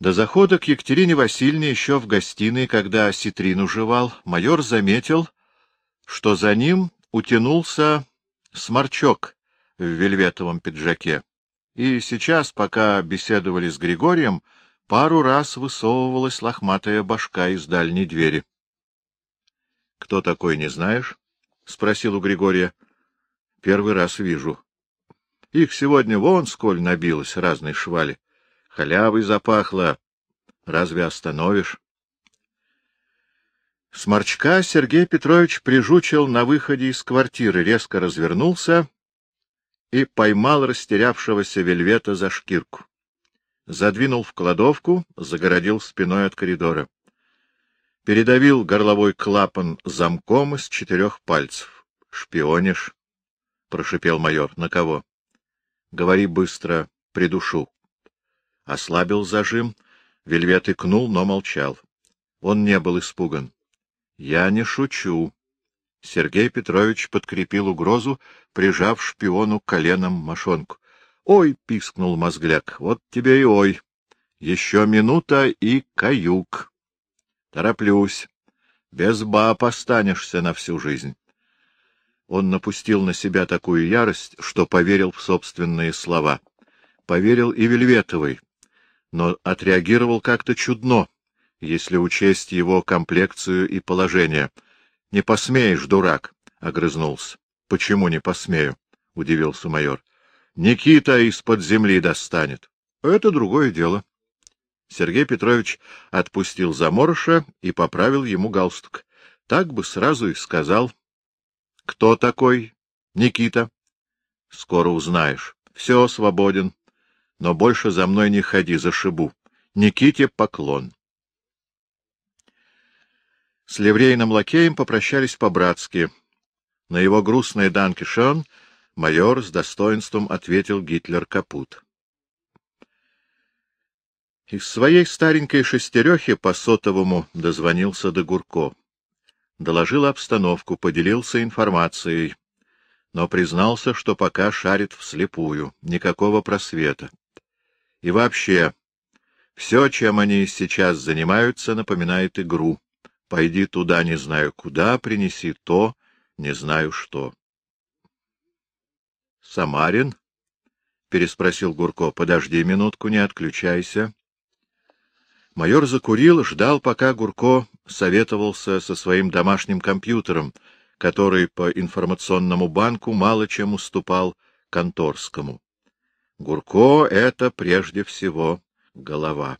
До захода к Екатерине Васильевне еще в гостиной, когда Ситрину жевал, майор заметил, что за ним утянулся сморчок в вельветовом пиджаке. И сейчас, пока беседовали с Григорием, пару раз высовывалась лохматая башка из дальней двери. — Кто такой, не знаешь? — спросил у Григория. — Первый раз вижу. Их сегодня вон сколь набилось разной швали. Халявой запахло. Разве остановишь? Сморчка Сергей Петрович прижучил на выходе из квартиры, резко развернулся и поймал растерявшегося вельвета за шкирку. Задвинул в кладовку, загородил спиной от коридора. Передавил горловой клапан замком из четырех пальцев. — Шпионишь? — прошипел майор. — На кого? — Говори быстро, придушу. Ослабил зажим, вельвет икнул, но молчал. Он не был испуган. — Я не шучу. Сергей Петрович подкрепил угрозу, прижав шпиону коленом мошонку. — Ой! — пискнул мозгляк. — Вот тебе и ой! Еще минута и каюк. Тороплюсь. Без баб останешься на всю жизнь. Он напустил на себя такую ярость, что поверил в собственные слова. Поверил и Вельветовой, но отреагировал как-то чудно, если учесть его комплекцию и положение —— Не посмеешь, дурак! — огрызнулся. — Почему не посмею? — удивился майор. — Никита из-под земли достанет. — Это другое дело. Сергей Петрович отпустил заморыша и поправил ему галстук. Так бы сразу и сказал. — Кто такой? — Никита. — Скоро узнаешь. Все, свободен. Но больше за мной не ходи, зашибу. Никите поклон. С ливрейным лакеем попрощались по-братски. На его грустный данкишон майор с достоинством ответил Гитлер капут. Из своей старенькой шестерехи по сотовому дозвонился до Гурко. Доложил обстановку, поделился информацией, но признался, что пока шарит вслепую, никакого просвета. И вообще, все, чем они сейчас занимаются, напоминает игру. Пойди туда, не знаю куда, принеси то, не знаю что. — Самарин? — переспросил Гурко. — Подожди минутку, не отключайся. Майор закурил, ждал, пока Гурко советовался со своим домашним компьютером, который по информационному банку мало чем уступал конторскому. Гурко — это прежде всего голова.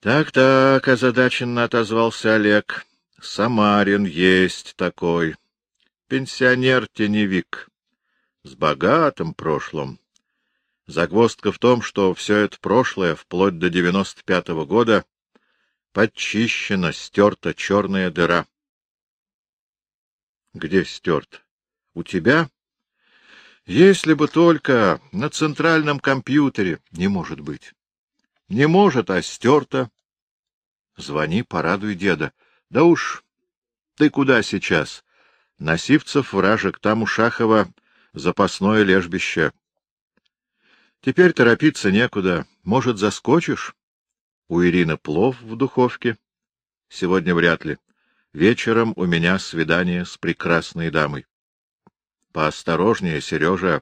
Так-так, озадаченно отозвался Олег. Самарин есть такой. Пенсионер-теневик. С богатым прошлым. Загвоздка в том, что все это прошлое, вплоть до девяносто пятого года, подчищена, стерта черная дыра. Где стерт? У тебя? Если бы только на центральном компьютере. Не может быть. Не может, а стерто. Звони, порадуй деда. Да уж, ты куда сейчас? Насивцев вражек, там у Шахова запасное лежбище. Теперь торопиться некуда. Может, заскочишь? У Ирины плов в духовке. Сегодня вряд ли. Вечером у меня свидание с прекрасной дамой. Поосторожнее, Сережа.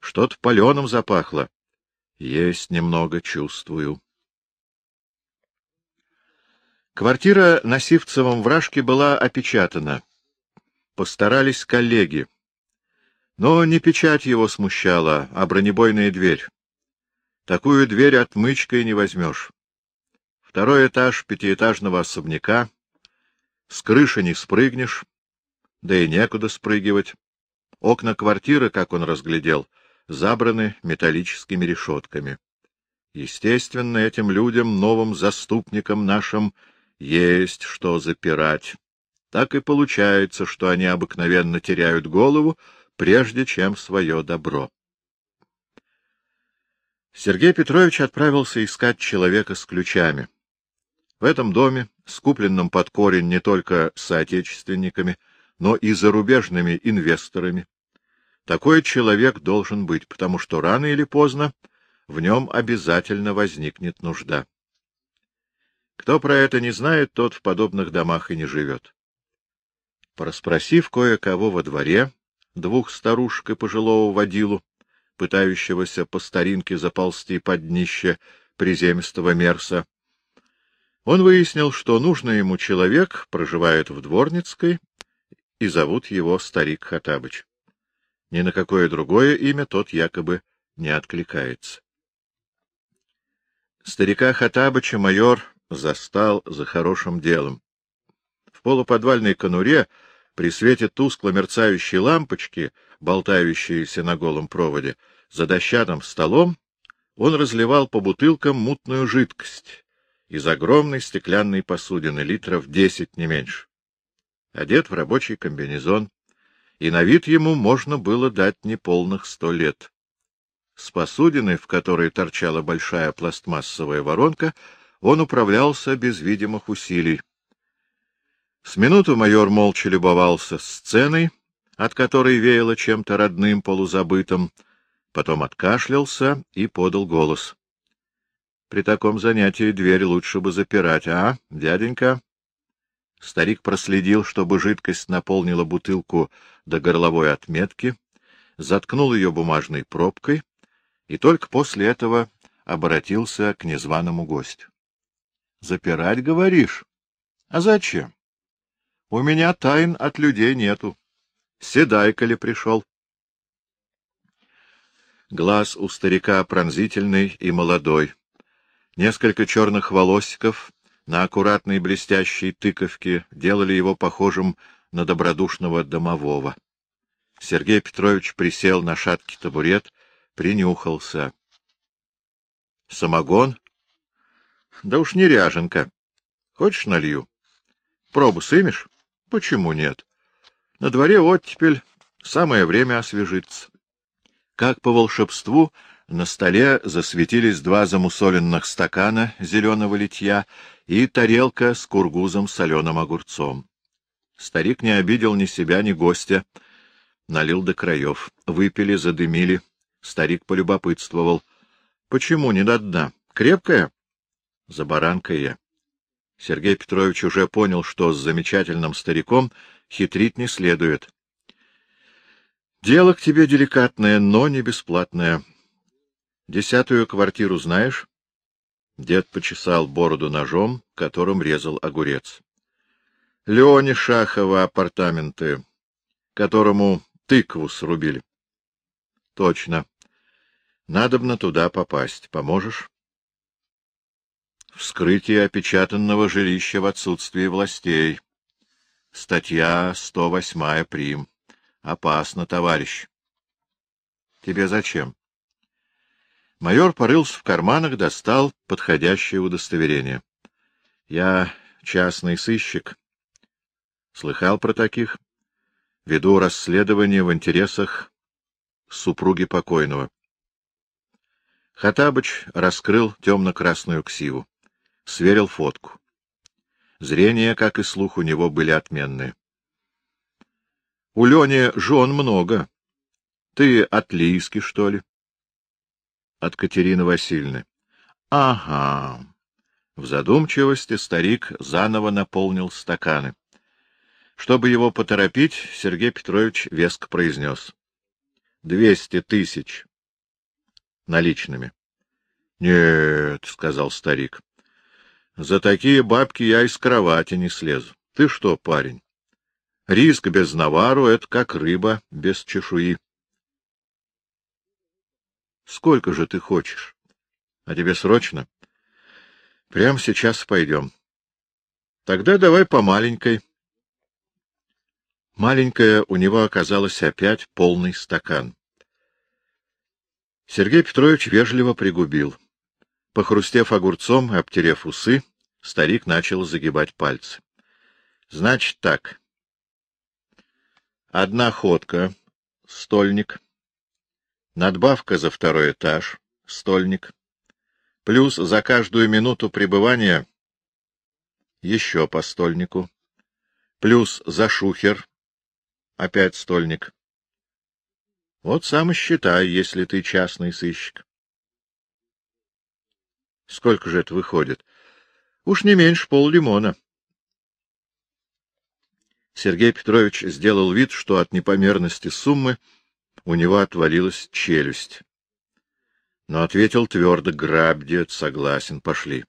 Что-то паленым запахло. Есть немного, чувствую. Квартира на Сивцевом вражке была опечатана. Постарались коллеги. Но не печать его смущала, а бронебойная дверь. Такую дверь отмычкой не возьмешь. Второй этаж пятиэтажного особняка. С крыши не спрыгнешь, да и некуда спрыгивать. Окна квартиры, как он разглядел, — забраны металлическими решетками. Естественно, этим людям, новым заступникам нашим, есть что запирать. Так и получается, что они обыкновенно теряют голову, прежде чем свое добро. Сергей Петрович отправился искать человека с ключами. В этом доме, скупленном под корень не только соотечественниками, но и зарубежными инвесторами, такой человек должен быть, потому что рано или поздно в нем обязательно возникнет нужда. Кто про это не знает, тот в подобных домах и не живет. Проспросив кое-кого во дворе, двух старушек и пожилого водилу, пытающегося по старинке заползти под днище приземистого мерса, он выяснил, что нужный ему человек проживает в Дворницкой, и зовут его Старик Хатабыч. Ни на какое другое имя тот якобы не откликается. Старика Хатабыча майор застал за хорошим делом. В полуподвальной конуре при свете тускло мерцающей лампочки, болтающейся на голом проводе, за дощатым столом, он разливал по бутылкам мутную жидкость из огромной стеклянной посудины, литров десять, не меньше. Одет в рабочий комбинезон, и на вид ему можно было дать неполных сто лет. С посудиной, в которой торчала большая пластмассовая воронка, он управлялся без видимых усилий. С минуту майор молча любовался сценой, от которой веяло чем-то родным, полузабытым, потом откашлялся и подал голос. При таком занятии дверь лучше бы запирать, а, дяденька? Старик проследил, чтобы жидкость наполнила бутылку до горловой отметки, заткнул ее бумажной пробкой и только после этого обратился к незваному гостю. — Запирать, говоришь? — А зачем? — У меня тайн от людей нету. Седай-ка ли пришел? Глаз у старика пронзительный и молодой Несколько черных волосиков на аккуратной блестящей тыковке делали его похожим на добродушного домового. Сергей Петрович присел на шаткий табурет, принюхался. — Самогон? — Да уж не ряженка. Хочешь, налью? — Пробу сымешь? — Почему нет? На дворе оттепель, самое время освежиться. Как по волшебству на столе засветились два замусоленных стакана зеленого литья и тарелка с кургузом соленым огурцом. Старик не обидел ни себя, ни гостя. Налил до краев. Выпили, задымили. Старик полюбопытствовал. — Почему не до дна? Крепкая? — За баранкой я. Сергей Петрович уже понял, что с замечательным стариком хитрить не следует. — Дело к тебе деликатное, но не бесплатное. Десятую квартиру знаешь? Дед почесал бороду ножом, которым резал огурец. Леоне Шахова апартаменты, которому тыкву срубили. Точно. Надобно туда попасть. Поможешь? Вскрытие опечатанного жилища в отсутствии властей. Статья 108 прим. Опасно, товарищ. Тебе зачем? Майор порылся в карманах, достал подходящее удостоверение. — Я частный сыщик. Слыхал про таких? Веду расследование в интересах супруги покойного. Хатабыч раскрыл темно-красную ксиву, сверил фотку. Зрение, как и слух, у него были отменные. — У Лени жен много. Ты отлийский, что ли? От Катерины Васильевны. — Ага. В задумчивости старик заново наполнил стаканы. Чтобы его поторопить, Сергей Петрович веско произнес. — Двести тысяч. Наличными. — Нет, — сказал старик. — За такие бабки я из кровати не слезу. Ты что, парень? Риск без навару — это как рыба без чешуи. Сколько же ты хочешь? А тебе срочно? Прямо сейчас пойдем. Тогда давай по маленькой. Маленькая у него оказалась опять полный стакан. Сергей Петрович вежливо пригубил. Похрустев огурцом и обтерев усы, старик начал загибать пальцы. — Значит так. Одна ходка, стольник, надбавка за второй этаж, стольник, плюс за каждую минуту пребывания еще по стольнику, плюс за шухер, опять стольник. Вот сам и считай, если ты частный сыщик. Сколько же это выходит? Уж не меньше пол-лимона. Сергей Петрович сделал вид, что от непомерности суммы у него отвалилась челюсть. Но ответил твердо, грабь, дед, согласен, пошли.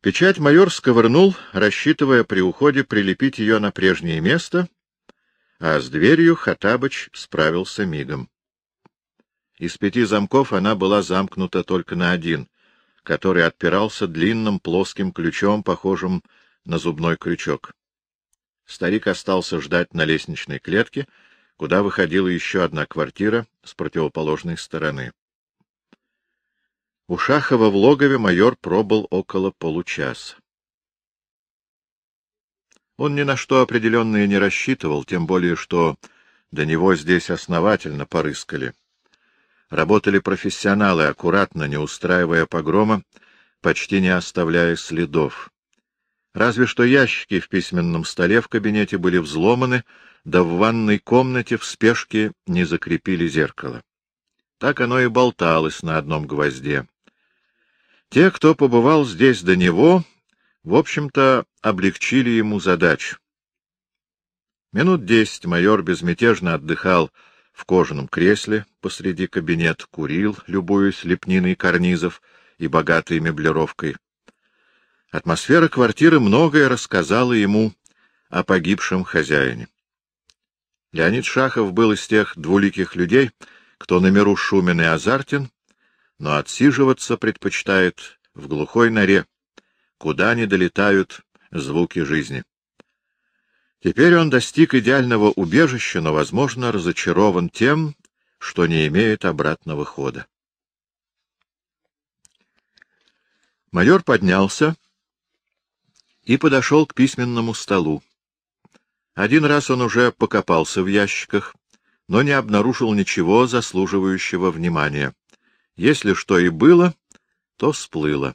Печать майор сковырнул, рассчитывая при уходе прилепить ее на прежнее место, а с дверью Хатабыч справился мигом. Из пяти замков она была замкнута только на один, который отпирался длинным плоским ключом, похожим на зубной крючок. Старик остался ждать на лестничной клетке, куда выходила еще одна квартира с противоположной стороны. У Шахова в логове майор пробыл около получаса. Он ни на что определенное не рассчитывал, тем более, что до него здесь основательно порыскали. Работали профессионалы, аккуратно, не устраивая погрома, почти не оставляя следов. Разве что ящики в письменном столе в кабинете были взломаны, да в ванной комнате в спешке не закрепили зеркало. Так оно и болталось на одном гвозде. Те, кто побывал здесь до него, в общем-то, облегчили ему задачу. Минут десять майор безмятежно отдыхал в кожаном кресле посреди кабинета, курил, любуясь лепниной карнизов и богатой меблировкой. Атмосфера квартиры многое рассказала ему о погибшем хозяине. Леонид Шахов был из тех двуликих людей, кто на миру шумен и азартен, но отсиживаться предпочитает в глухой норе, куда не долетают звуки жизни. Теперь он достиг идеального убежища, но, возможно, разочарован тем, что не имеет обратного хода. Майор поднялся и подошел к письменному столу. Один раз он уже покопался в ящиках, но не обнаружил ничего заслуживающего внимания. Если что и было, то всплыло.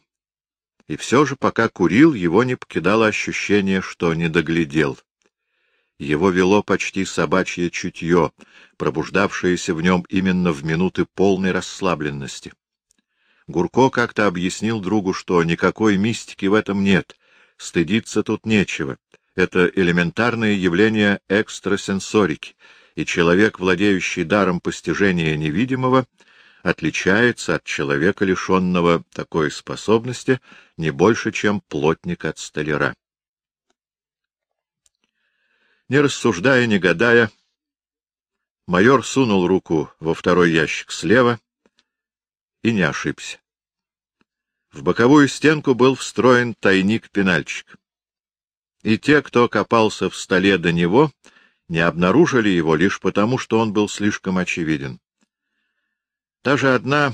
И все же, пока курил, его не покидало ощущение, что не доглядел. Его вело почти собачье чутье, пробуждавшееся в нем именно в минуты полной расслабленности. Гурко как-то объяснил другу, что никакой мистики в этом нет, стыдиться тут нечего. Это элементарное явление экстрасенсорики, и человек, владеющий даром постижения невидимого, отличается от человека, лишенного такой способности, не больше, чем плотник от столяра. Не рассуждая, не гадая, майор сунул руку во второй ящик слева и не ошибся. В боковую стенку был встроен тайник-пенальчик. И те, кто копался в столе до него, не обнаружили его лишь потому, что он был слишком очевиден. Даже одна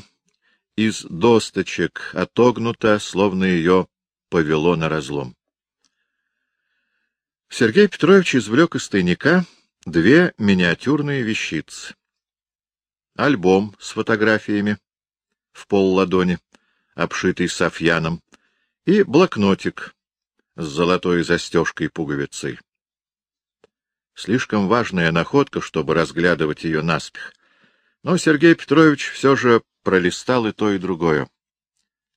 из досточек отогнута, словно ее повело на разлом. Сергей Петрович извлек из тайника две миниатюрные вещицы. Альбом с фотографиями в пол ладони, обшитый софьяном, и блокнотик с золотой застежкой-пуговицей. Слишком важная находка, чтобы разглядывать ее наспех. Но Сергей Петрович все же пролистал и то, и другое.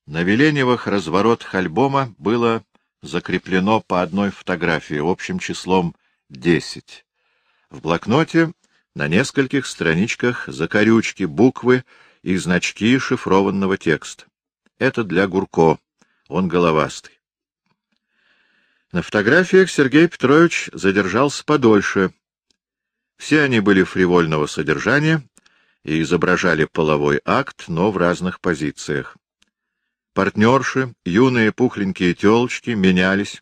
На Веленевых разворотах альбома было закреплено по одной фотографии, общим числом десять. В блокноте на нескольких страничках закорючки, буквы и значки шифрованного текста. Это для Гурко, он головастый. На фотографиях Сергей Петрович задержался подольше. Все они были фривольного содержания, и изображали половой акт, но в разных позициях. Партнерши, юные пухленькие телочки, менялись.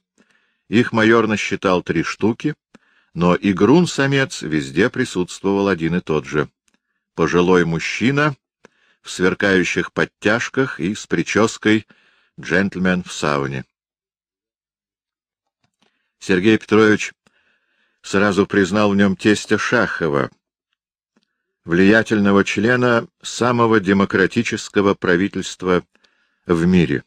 Их майор насчитал три штуки, но игрун-самец везде присутствовал один и тот же. Пожилой мужчина в сверкающих подтяжках и с прической джентльмен в сауне. Сергей Петрович сразу признал в нем тестя Шахова, влиятельного члена самого демократического правительства в мире.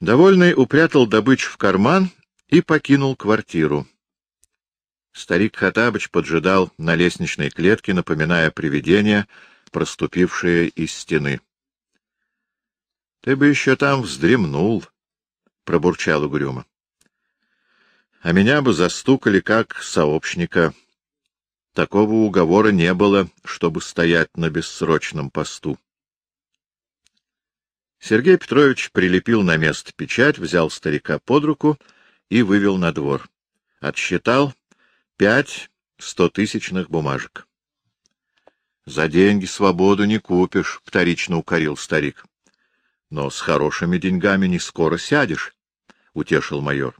Довольный упрятал добычу в карман и покинул квартиру. Старик Хатабыч поджидал на лестничной клетке, напоминая привидение, проступившее из стены. Ты бы еще там вздремнул, — пробурчал угрюмо. — А меня бы застукали как сообщника. Такого уговора не было, чтобы стоять на бессрочном посту. Сергей Петрович прилепил на место печать, взял старика под руку и вывел на двор. Отсчитал пять стотысячных бумажек. — За деньги свободу не купишь, — вторично укорил старик. — Но с хорошими деньгами не скоро сядешь, — утешил майор.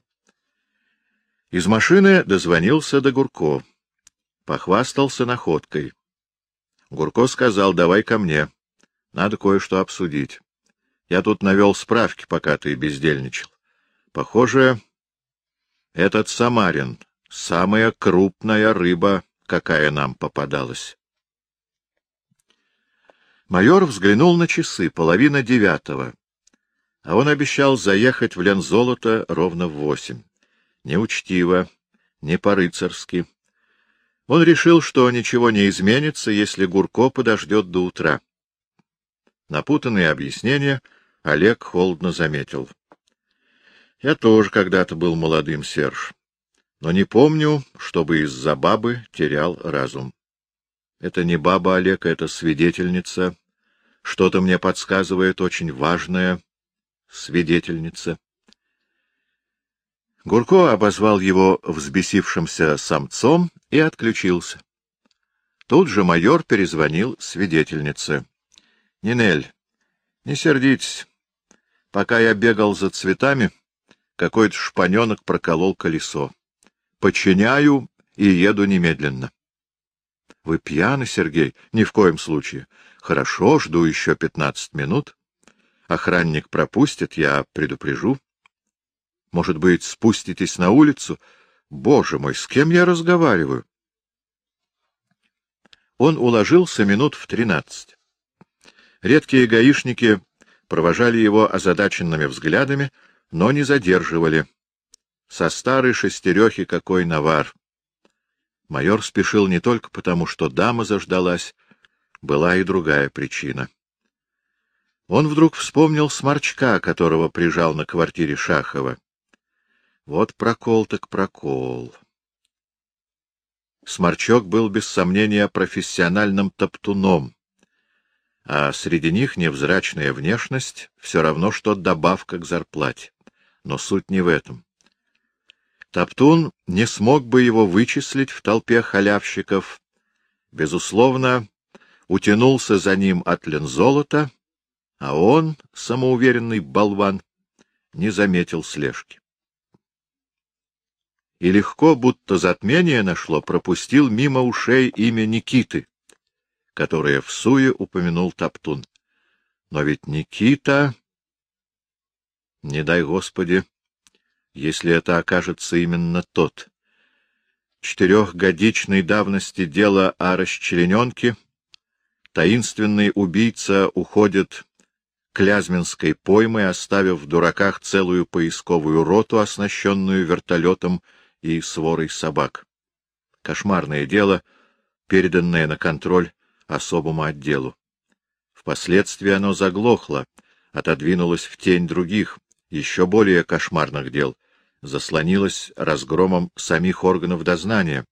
Из машины дозвонился до Гурко. Похвастался находкой. Гурко сказал, — давай ко мне. Надо кое-что обсудить. Я тут навел справки, пока ты бездельничал. Похоже, этот Самарин — самая крупная рыба, какая нам попадалась. Майор взглянул на часы, половина девятого, а он обещал заехать в Лензолото ровно в восемь. Неучтиво, не по-рыцарски. Он решил, что ничего не изменится, если Гурко подождет до утра. Напутанные объяснения — Олег холодно заметил. — Я тоже когда-то был молодым, Серж, но не помню, чтобы из-за бабы терял разум. Это не баба, Олег, это свидетельница. Что-то мне подсказывает очень важная свидетельница. Гурко обозвал его взбесившимся самцом и отключился. Тут же майор перезвонил свидетельнице. — Нинель, не сердитесь. Пока я бегал за цветами, какой-то шпаненок проколол колесо. Починяю и еду немедленно. — Вы пьяны, Сергей? — Ни в коем случае. — Хорошо, жду еще пятнадцать минут. Охранник пропустит, я предупрежу. Может быть, спуститесь на улицу? Боже мой, с кем я разговариваю? Он уложился минут в тринадцать. Редкие гаишники провожали его озадаченными взглядами, но не задерживали. Со старой шестерехи какой навар! Майор спешил не только потому, что дама заждалась, была и другая причина. Он вдруг вспомнил сморчка, которого прижал на квартире Шахова. Вот прокол так прокол. Сморчок был, без сомнения, профессиональным топтуном, а среди них невзрачная внешность все равно, что добавка к зарплате. Но суть не в этом. Топтун не смог бы его вычислить в толпе халявщиков. Безусловно, утянулся за ним от лензолота, а он, самоуверенный болван, не заметил слежки. И легко, будто затмение нашло, пропустил мимо ушей имя Никиты которое в суе упомянул Топтун. Но ведь Никита... Не дай Господи, если это окажется именно тот. Четырехгодичной давности дело о расчлененке, таинственный убийца уходит к Лязьминской поймы, оставив в дураках целую поисковую роту, оснащенную вертолетом и сворой собак. Кошмарное дело, переданное на контроль особому отделу. Впоследствии оно заглохло, отодвинулось в тень других, еще более кошмарных дел, заслонилось разгромом самих органов дознания.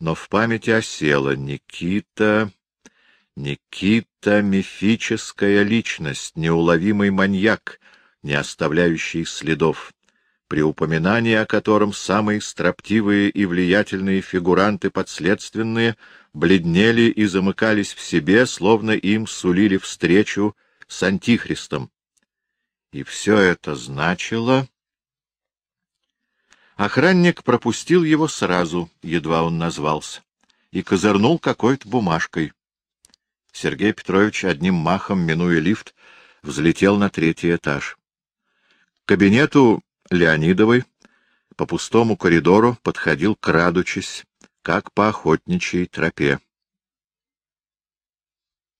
Но в памяти осело Никита... Никита — мифическая личность, неуловимый маньяк, не оставляющий следов, при упоминании о котором самые строптивые и влиятельные фигуранты подследственные бледнели и замыкались в себе, словно им сулили встречу с Антихристом. И все это значило... Охранник пропустил его сразу, едва он назвался, и козырнул какой-то бумажкой. Сергей Петрович одним махом, минуя лифт, взлетел на третий этаж. К кабинету Леонидовой по пустому коридору подходил, крадучись, как по охотничьей тропе.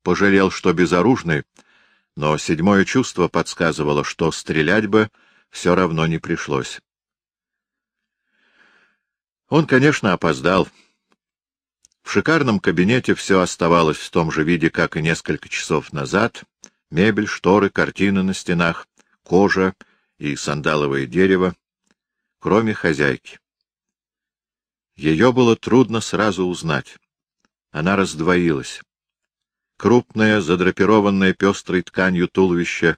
Пожалел, что безоружный, но седьмое чувство подсказывало, что стрелять бы все равно не пришлось. Он, конечно, опоздал. В шикарном кабинете все оставалось в том же виде, как и несколько часов назад, Мебель, шторы, картины на стенах, кожа и сандаловое дерево, кроме хозяйки. Ее было трудно сразу узнать. Она раздвоилась. Крупное, задрапированное пестрой тканью туловище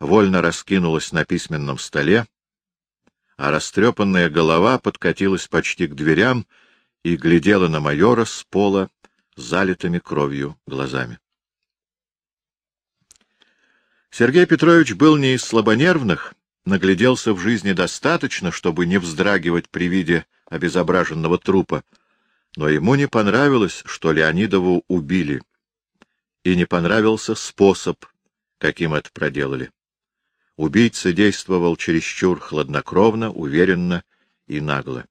вольно раскинулось на письменном столе, а растрепанная голова подкатилась почти к дверям и глядела на майора с пола залитыми кровью глазами. Сергей Петрович был не из слабонервных, нагляделся в жизни достаточно, чтобы не вздрагивать при виде обезображенного трупа, но ему не понравилось, что Леонидову убили, и не понравился способ, каким это проделали. Убийца действовал чересчур хладнокровно, уверенно и нагло.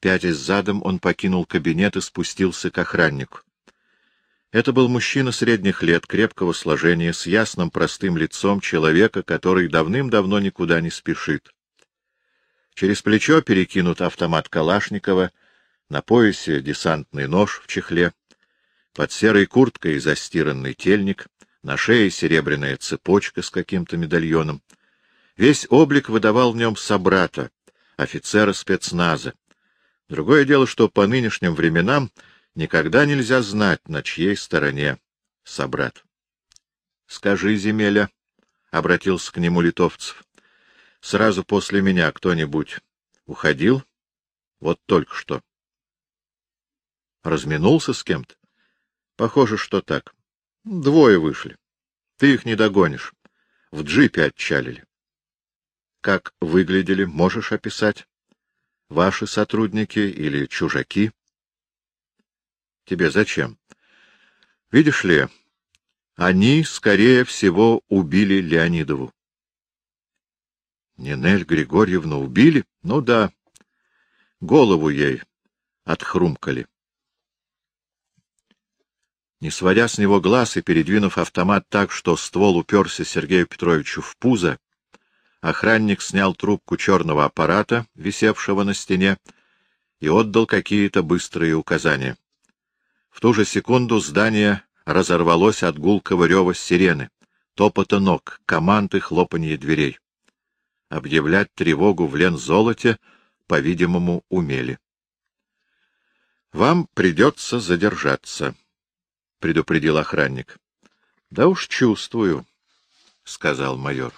Пятясь задом, он покинул кабинет и спустился к охраннику. Это был мужчина средних лет, крепкого сложения, с ясным простым лицом человека, который давным-давно никуда не спешит. Через плечо перекинут автомат Калашникова, на поясе десантный нож в чехле, под серой курткой застиранный тельник, на шее серебряная цепочка с каким-то медальоном. Весь облик выдавал в нем собрата, офицера спецназа. Другое дело, что по нынешним временам никогда нельзя знать, на чьей стороне собрат. — Скажи, земеля, — обратился к нему Литовцев, — сразу после меня кто-нибудь уходил? Вот только что. Разминулся с кем-то? Похоже, что так. Двое вышли. Ты их не догонишь. В джипе отчалили. Как выглядели, можешь описать? Ваши сотрудники или чужаки? Тебе зачем? Видишь ли, они, скорее всего, убили Леонидову. Нинель Григорьевну убили? Ну да. Голову ей отхрумкали. Не сводя с него глаз и передвинув автомат так, что ствол уперся Сергею Петровичу в пузо, охранник снял трубку черного аппарата, висевшего на стене, и отдал какие-то быстрые указания. В ту же секунду здание разорвалось от гулкого рева сирены, топота ног, команд и хлопанье дверей. Объявлять тревогу в Лензолоте, по-видимому, умели. — Вам придется задержаться. — предупредил охранник. — Да уж чувствую, — сказал майор.